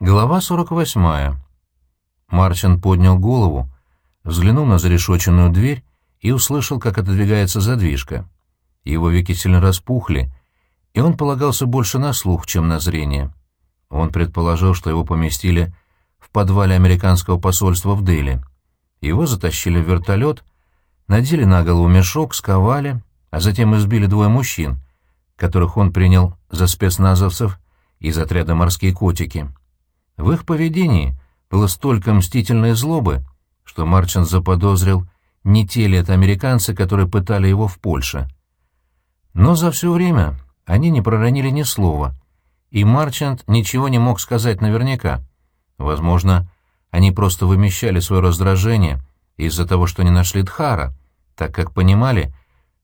Глава 48. Марчин поднял голову, взглянул на зарешоченную дверь и услышал, как отодвигается задвижка. Его веки сильно распухли, и он полагался больше на слух, чем на зрение. Он предположил, что его поместили в подвале американского посольства в Дели. Его затащили в вертолет, надели на голову мешок, сковали, а затем избили двое мужчин, которых он принял за спецназовцев из отряда «Морские котики». В их поведении было столько мстительной злобы, что Марчин заподозрил, не те ли это американцы, которые пытали его в Польше. Но за все время они не проронили ни слова, и Марчант ничего не мог сказать наверняка. Возможно, они просто вымещали свое раздражение из-за того, что не нашли Дхара, так как понимали,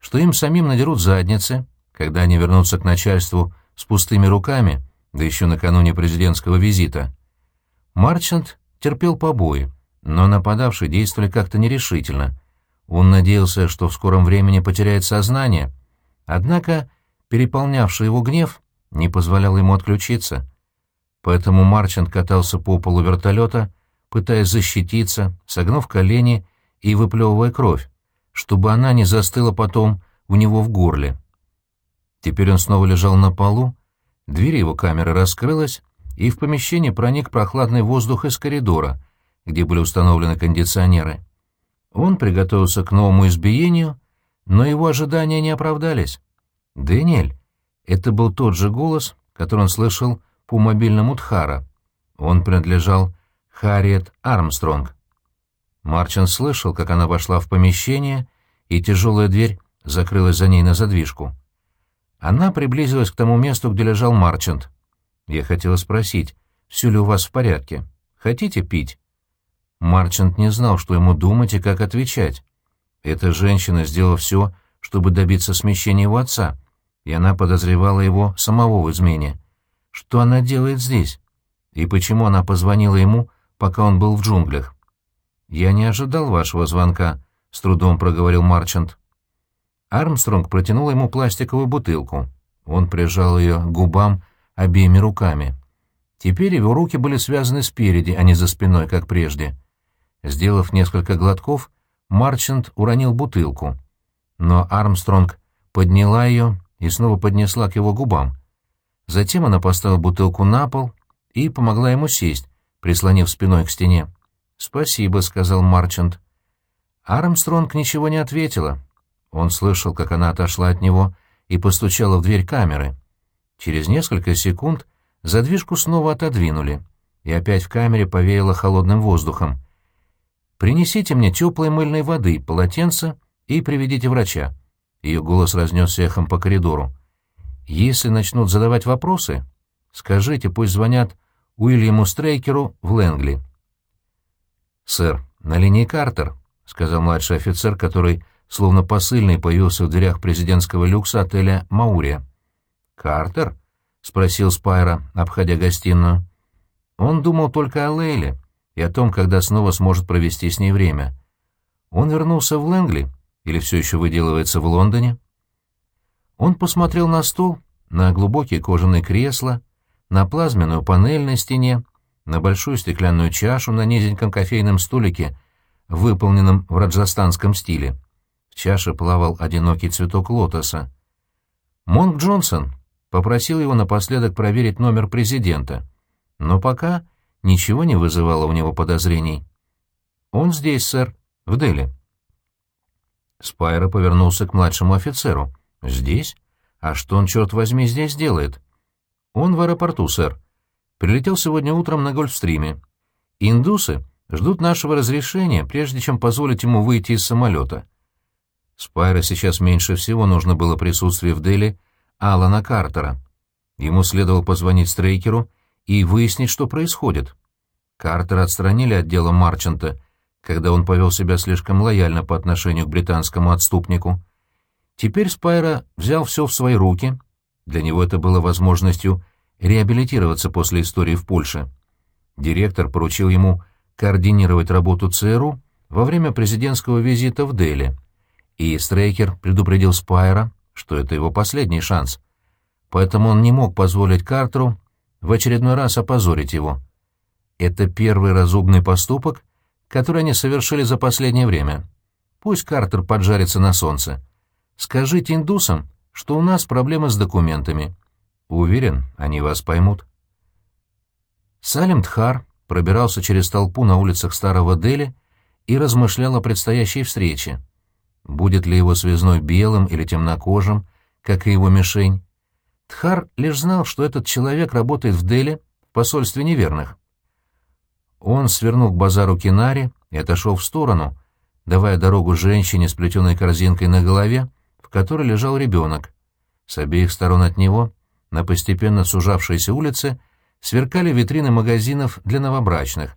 что им самим надерут задницы, когда они вернутся к начальству с пустыми руками, да еще накануне президентского визита. Марчант терпел побои, но нападавшие действовали как-то нерешительно. Он надеялся, что в скором времени потеряет сознание, однако переполнявший его гнев не позволял ему отключиться. Поэтому Марчант катался по полу вертолета, пытаясь защититься, согнув колени и выплевывая кровь, чтобы она не застыла потом у него в горле. Теперь он снова лежал на полу, дверь его камеры раскрылась, и в помещение проник прохладный воздух из коридора, где были установлены кондиционеры. Он приготовился к новому избиению, но его ожидания не оправдались. «Дэниэль!» — это был тот же голос, который он слышал по мобильному Тхара. Он принадлежал Харриет Армстронг. Марчин слышал, как она вошла в помещение, и тяжелая дверь закрылась за ней на задвижку. Она приблизилась к тому месту, где лежал Марчант. Я хотела спросить, все ли у вас в порядке? Хотите пить?» Марчант не знал, что ему думать и как отвечать. Эта женщина сделала все, чтобы добиться смещения его отца, и она подозревала его самого в измене. Что она делает здесь? И почему она позвонила ему, пока он был в джунглях? «Я не ожидал вашего звонка», — с трудом проговорил Марчант. Армстронг протянул ему пластиковую бутылку. Он прижал ее к губам обеими руками. Теперь его руки были связаны спереди, а не за спиной, как прежде. Сделав несколько глотков, Марчант уронил бутылку. Но Армстронг подняла ее и снова поднесла к его губам. Затем она поставила бутылку на пол и помогла ему сесть, прислонив спиной к стене. «Спасибо», — сказал Марчант. Армстронг ничего не ответила. Он слышал, как она отошла от него и постучала в дверь камеры. Через несколько секунд задвижку снова отодвинули, и опять в камере повеяло холодным воздухом. «Принесите мне теплой мыльной воды, полотенце и приведите врача». Ее голос разнесся эхом по коридору. «Если начнут задавать вопросы, скажите, пусть звонят Уильяму Стрейкеру в Лэнгли». «Сэр, на линии Картер», — сказал младший офицер, который, словно посыльный, появился в дверях президентского люкса отеля «Маурия». «Картер?» — спросил Спайра, обходя гостиную. Он думал только о Лейле и о том, когда снова сможет провести с ней время. Он вернулся в Лэнгли или все еще выделывается в Лондоне? Он посмотрел на стол, на глубокие кожаные кресла, на плазменную панель на стене, на большую стеклянную чашу на низеньком кофейном столике, выполненном в раджастанском стиле. В чаше плавал одинокий цветок лотоса. Монк Джонсон попросил его напоследок проверить номер президента, но пока ничего не вызывало у него подозрений. «Он здесь, сэр, в Дели». Спайро повернулся к младшему офицеру. «Здесь? А что он, черт возьми, здесь делает?» «Он в аэропорту, сэр. Прилетел сегодня утром на Гольфстриме. Индусы ждут нашего разрешения, прежде чем позволить ему выйти из самолета». Спайро сейчас меньше всего нужно было присутствие в Дели Алана Картера. Ему следовало позвонить Стрейкеру и выяснить, что происходит. Картера отстранили от дела Марчанта, когда он повел себя слишком лояльно по отношению к британскому отступнику. Теперь Спайра взял все в свои руки. Для него это было возможностью реабилитироваться после истории в Польше. Директор поручил ему координировать работу ЦРУ во время президентского визита в Дели, и Стрейкер предупредил Спайра, что это его последний шанс. Поэтому он не мог позволить Картеру в очередной раз опозорить его. Это первый разумный поступок, который они совершили за последнее время. Пусть Картер поджарится на солнце. Скажите индусам, что у нас проблемы с документами. Уверен, они вас поймут. Салим Тхар пробирался через толпу на улицах Старого Дели и размышлял о предстоящей встрече. Будет ли его связной белым или темнокожим, как и его мишень? Тхар лишь знал, что этот человек работает в Дели в посольстве неверных. Он свернул к базару Кинари и отошел в сторону, давая дорогу женщине с плетеной корзинкой на голове, в которой лежал ребенок. С обеих сторон от него, на постепенно сужавшейся улице, сверкали витрины магазинов для новобрачных,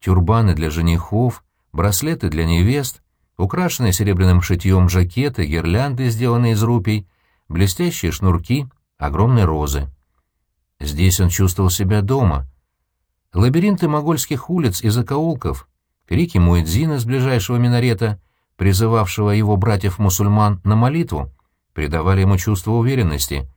тюрбаны для женихов, браслеты для невест, украшенные серебряным шитьем жакеты, гирлянды, сделанные из рупий, блестящие шнурки, огромные розы. Здесь он чувствовал себя дома. Лабиринты могольских улиц и закоулков, крики Муэдзина с ближайшего минарета, призывавшего его братьев-мусульман на молитву, придавали ему чувство уверенности.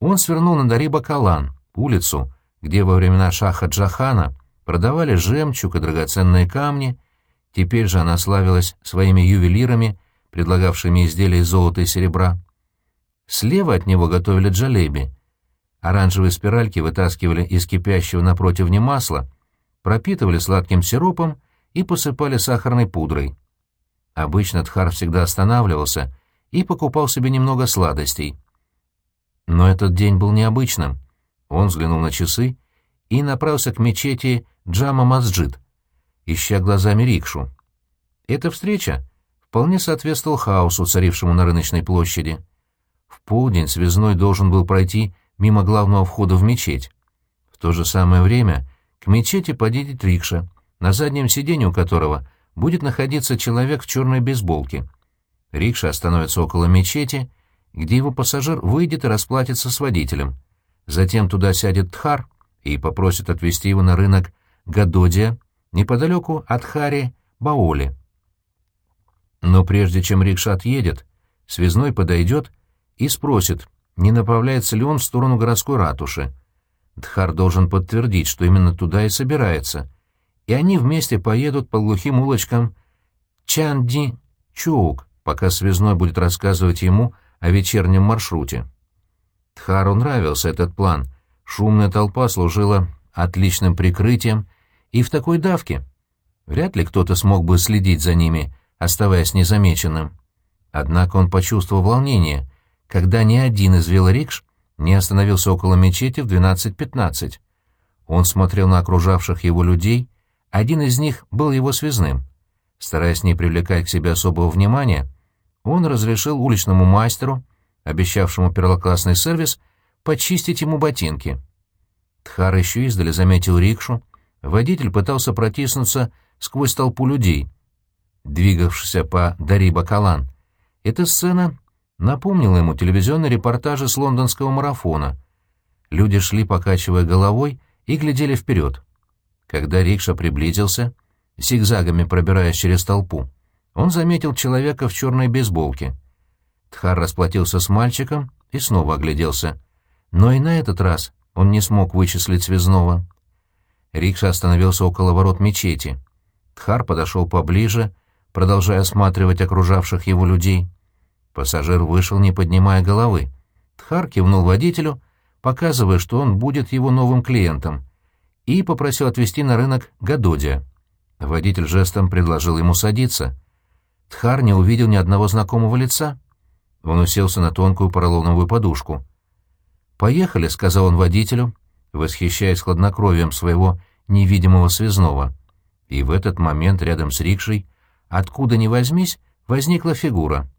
Он свернул на Дариба Калан, улицу, где во времена шаха Джахана продавали жемчуг и драгоценные камни, теперь же она славилась своими ювелирами, предлагавшими изделия из золота и серебра. Слева от него готовили джалеби. Оранжевые спиральки вытаскивали из кипящего напротив не масла, пропитывали сладким сиропом и посыпали сахарной пудрой. Обычно Тхар всегда останавливался и покупал себе немного сладостей. Но этот день был необычным. Он взглянул на часы и направился к мечети Джама Масджид, ища глазами рикшу. Эта встреча вполне соответствовала хаосу, царившему на рыночной площади. В полдень связной должен был пройти мимо главного входа в мечеть. В то же самое время к мечети подъедет рикша, на заднем сиденье у которого будет находиться человек в черной бейсболке. Рикша остановится около мечети, где его пассажир выйдет и расплатится с водителем. Затем туда сядет Тхар и попросит отвезти его на рынок Гадодия, неподалеку от Хари Баоли. Но прежде чем рикша отъедет, связной подойдет и спросит, не направляется ли он в сторону городской ратуши. Дхар должен подтвердить, что именно туда и собирается, и они вместе поедут по глухим улочкам Чанди-Чоук, пока связной будет рассказывать ему о вечернем маршруте. Тхару нравился этот план. Шумная толпа служила отличным прикрытием, и в такой давке вряд ли кто-то смог бы следить за ними, оставаясь незамеченным. Однако он почувствовал волнение, когда ни один из велорикш не остановился около мечети в 12.15. Он смотрел на окружавших его людей, один из них был его связным. Стараясь не привлекать к себе особого внимания, он разрешил уличному мастеру обещавшему первоклассный сервис, почистить ему ботинки. Тхар еще издали заметил рикшу. Водитель пытался протиснуться сквозь толпу людей, двигавшихся по Дариба-Калан. Эта сцена напомнила ему телевизионные репортажи с лондонского марафона. Люди шли, покачивая головой, и глядели вперед. Когда рикша приблизился, зигзагами пробираясь через толпу, он заметил человека в черной бейсболке. Тхар расплатился с мальчиком и снова огляделся. Но и на этот раз он не смог вычислить связного. Рикша остановился около ворот мечети. Тхар подошел поближе, продолжая осматривать окружавших его людей. Пассажир вышел, не поднимая головы. Тхар кивнул водителю, показывая, что он будет его новым клиентом, и попросил отвезти на рынок Гадодия. Водитель жестом предложил ему садиться. Тхар не увидел ни одного знакомого лица. Он уселся на тонкую поролоновую подушку. «Поехали», — сказал он водителю, восхищаясь хладнокровием своего невидимого связного. И в этот момент рядом с рикшей, откуда ни возьмись, возникла фигура.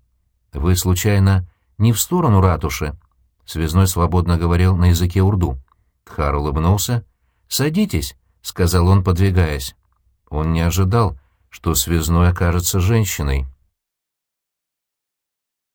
«Вы, случайно, не в сторону ратуши?» Связной свободно говорил на языке урду. Тхар улыбнулся. «Садитесь», — сказал он, подвигаясь. Он не ожидал, что связной окажется женщиной.